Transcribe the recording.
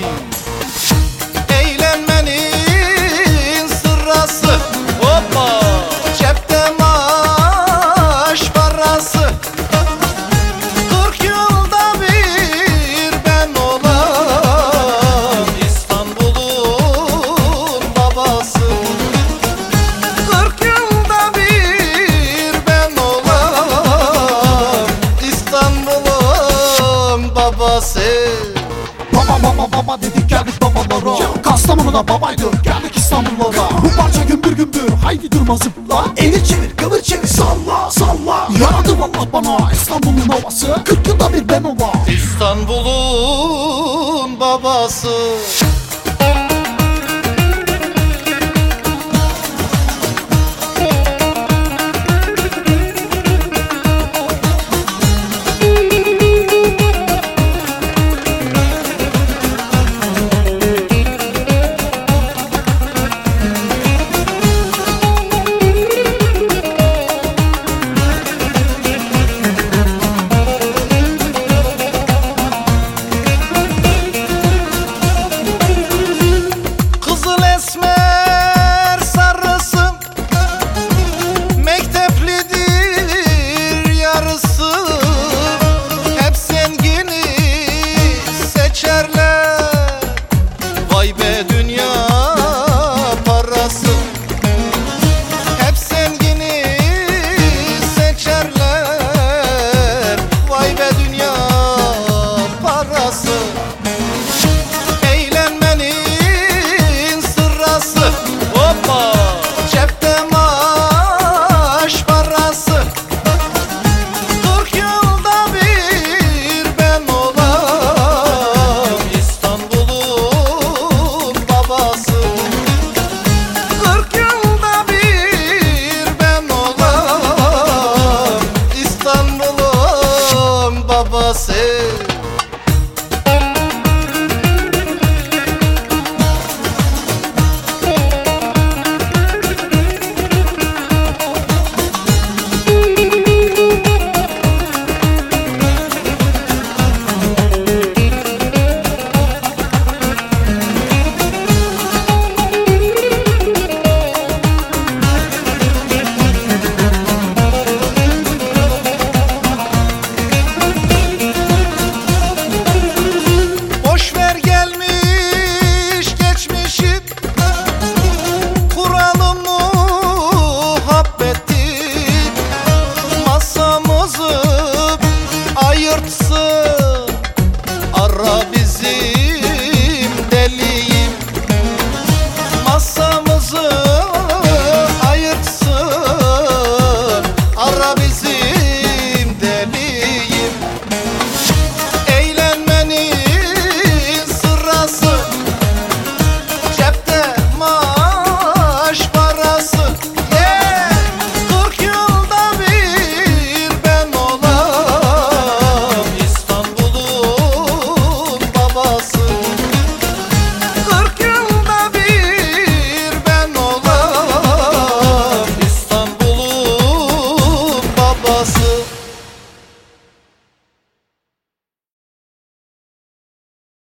Mm. baba dedik geldik babalara. Kastamonu'da babaydı geldik İstanbullara. Bu parça gümbür gümbür haydi durma zıpla. Eli çevir kıvır çevir salla salla. Yaradı valla bana İstanbul'un havası Kırk yılda bir ben ola İstanbul'un babası. юрт